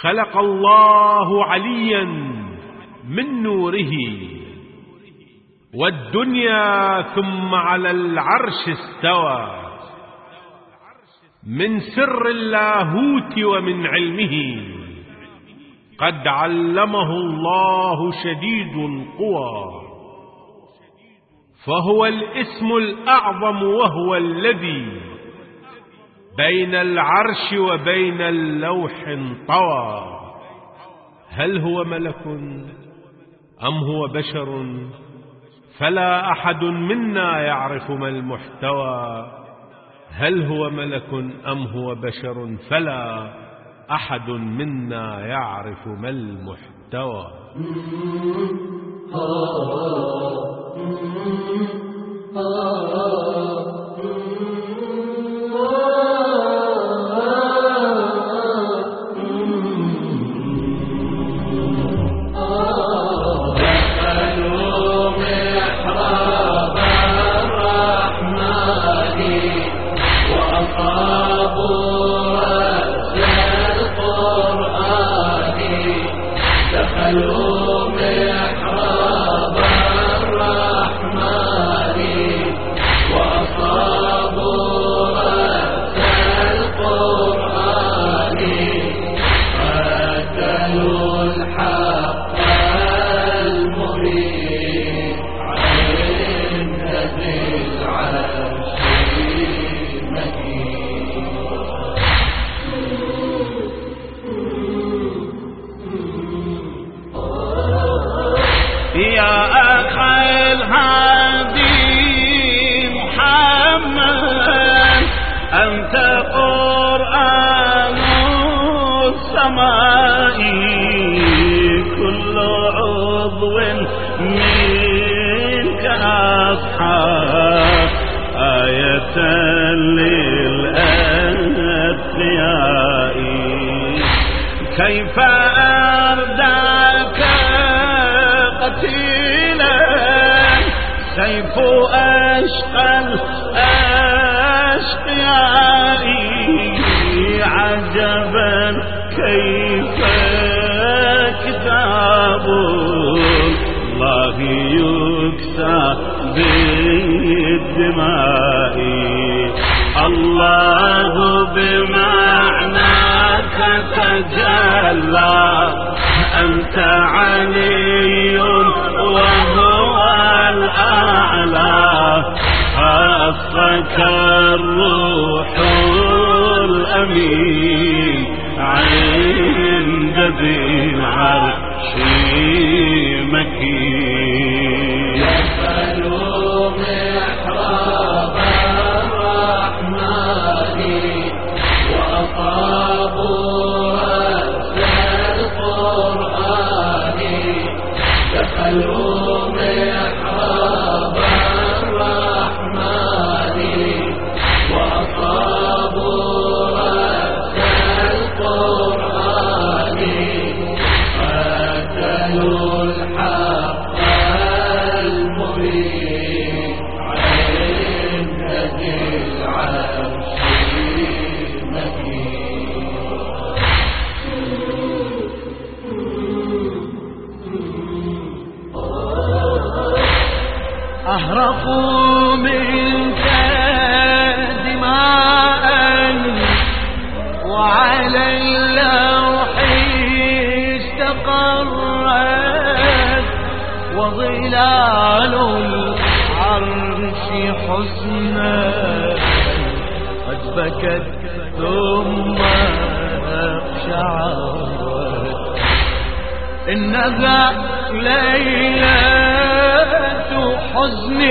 خلق الله عليا من نوره والدنيا ثم على العرش استوى. من سر اللاهوت ومن علمه. قد علمه الله شديد القوى. فهو الاسم الأعظم وهو الذي بين العرش وبين اللوح طوى. هل هو ملك أم هو بشر؟ فلا أحد منا يعرف ما المحتوى. هل هو ملك أم هو بشر؟ فلا أحد منا يعرف ما المحتوى. كيف أرداك قتيلا؟ سيف أشقى الأشقياء. عجبا كيف الله يكسى بالدماء الله بمعناك تجلى أنت علي وهو الأعلى خاصك الروح الأمين عند ذي العرش مكين أهرقوا منك دماء وعلى اللوح استقرت وظلال العرش حزنا قد بكت ثم شعرت إنها ليلة حزن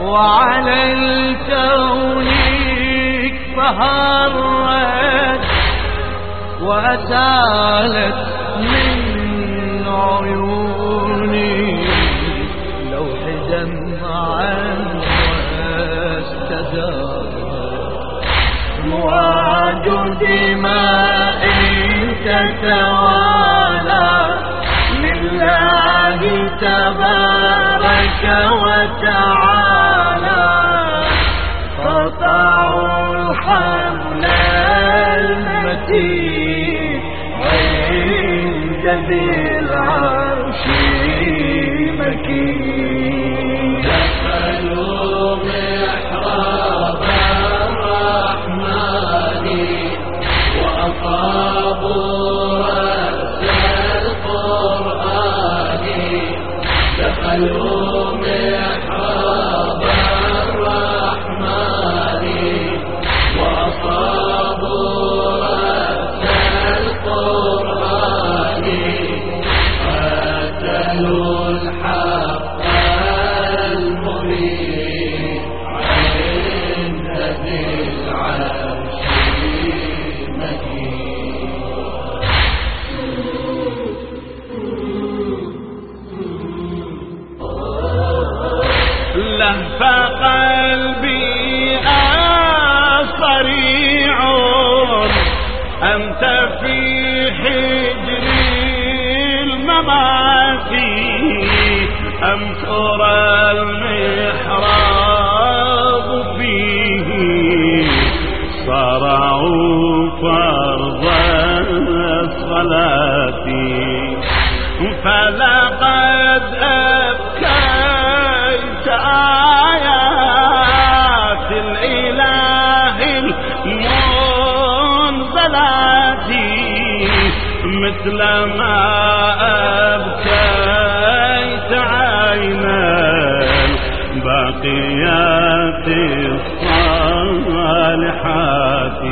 وعلى الكون فهرت وأسالت من عيوني لوح دمعا واستدارت. مواد دماء تتوالى وتعالى قطعوا الحبل المتين عند ذي العرش مكين. دخلوا الرحمن وأصابوا القرآن. دخلوا أم ترى المحراب فيه صرعوا فرض الصلاة؟ فلقد أبكيت آيات الإله المنزلات مثل ما أبكيت باقيات الصالحات.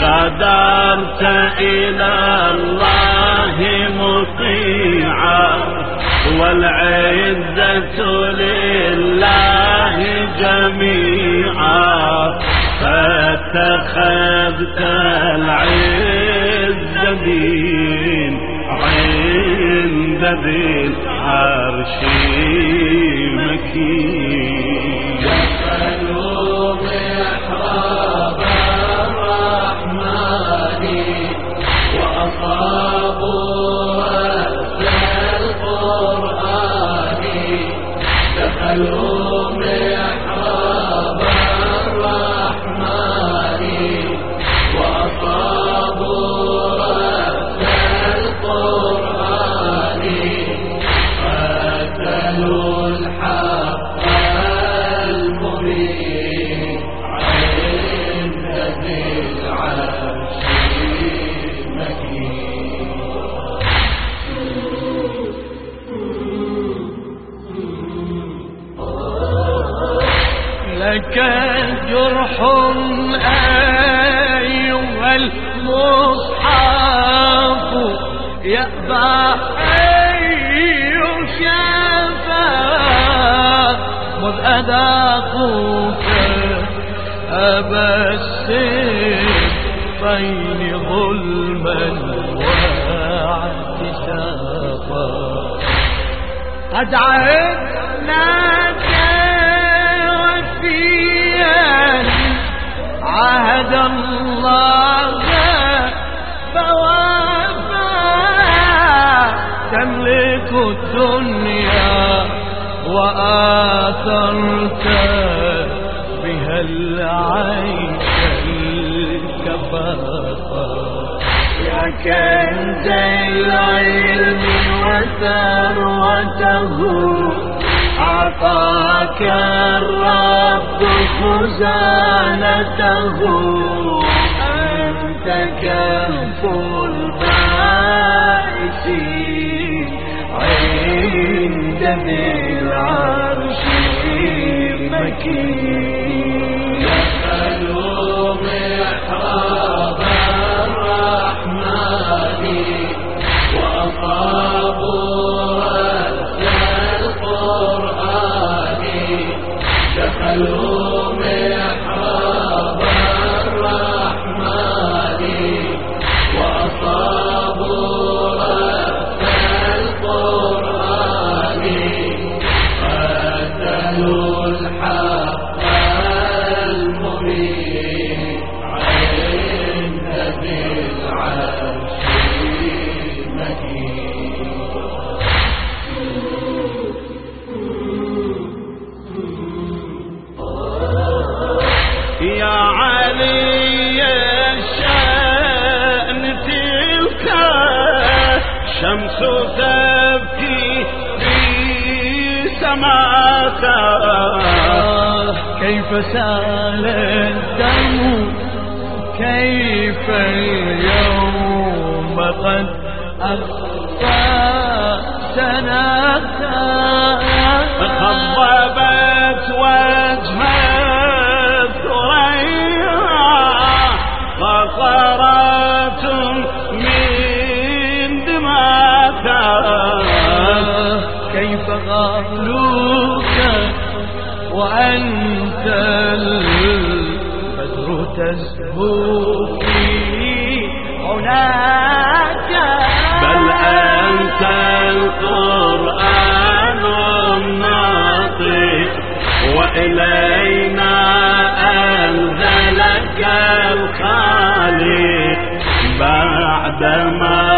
غادرت إلى الله مطيعا والعزة لله جميعا. فاتخذت العز دين عند ذي العرش مكين يأبى أن يشافى. مذ أذاقوك أبا السيفين ظلما واعتسافا قد عهدناك وفيا. عهد الله الدنيا وآثرت بها العيش الكفافة يا كنز العلم وثروته أعطاك الرب خزانته. أنت كنف ذي العرش مكين الشمس تبكي في سماها كيف سال الدم؟ كيف اليوم قد أخفى سناها وأنت البدر تزهو في هناك بل أنت القرآن الناطق وإلينا أنزلك الخالق. بعدما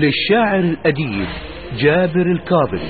للشاعر الأديب جابر الكاظم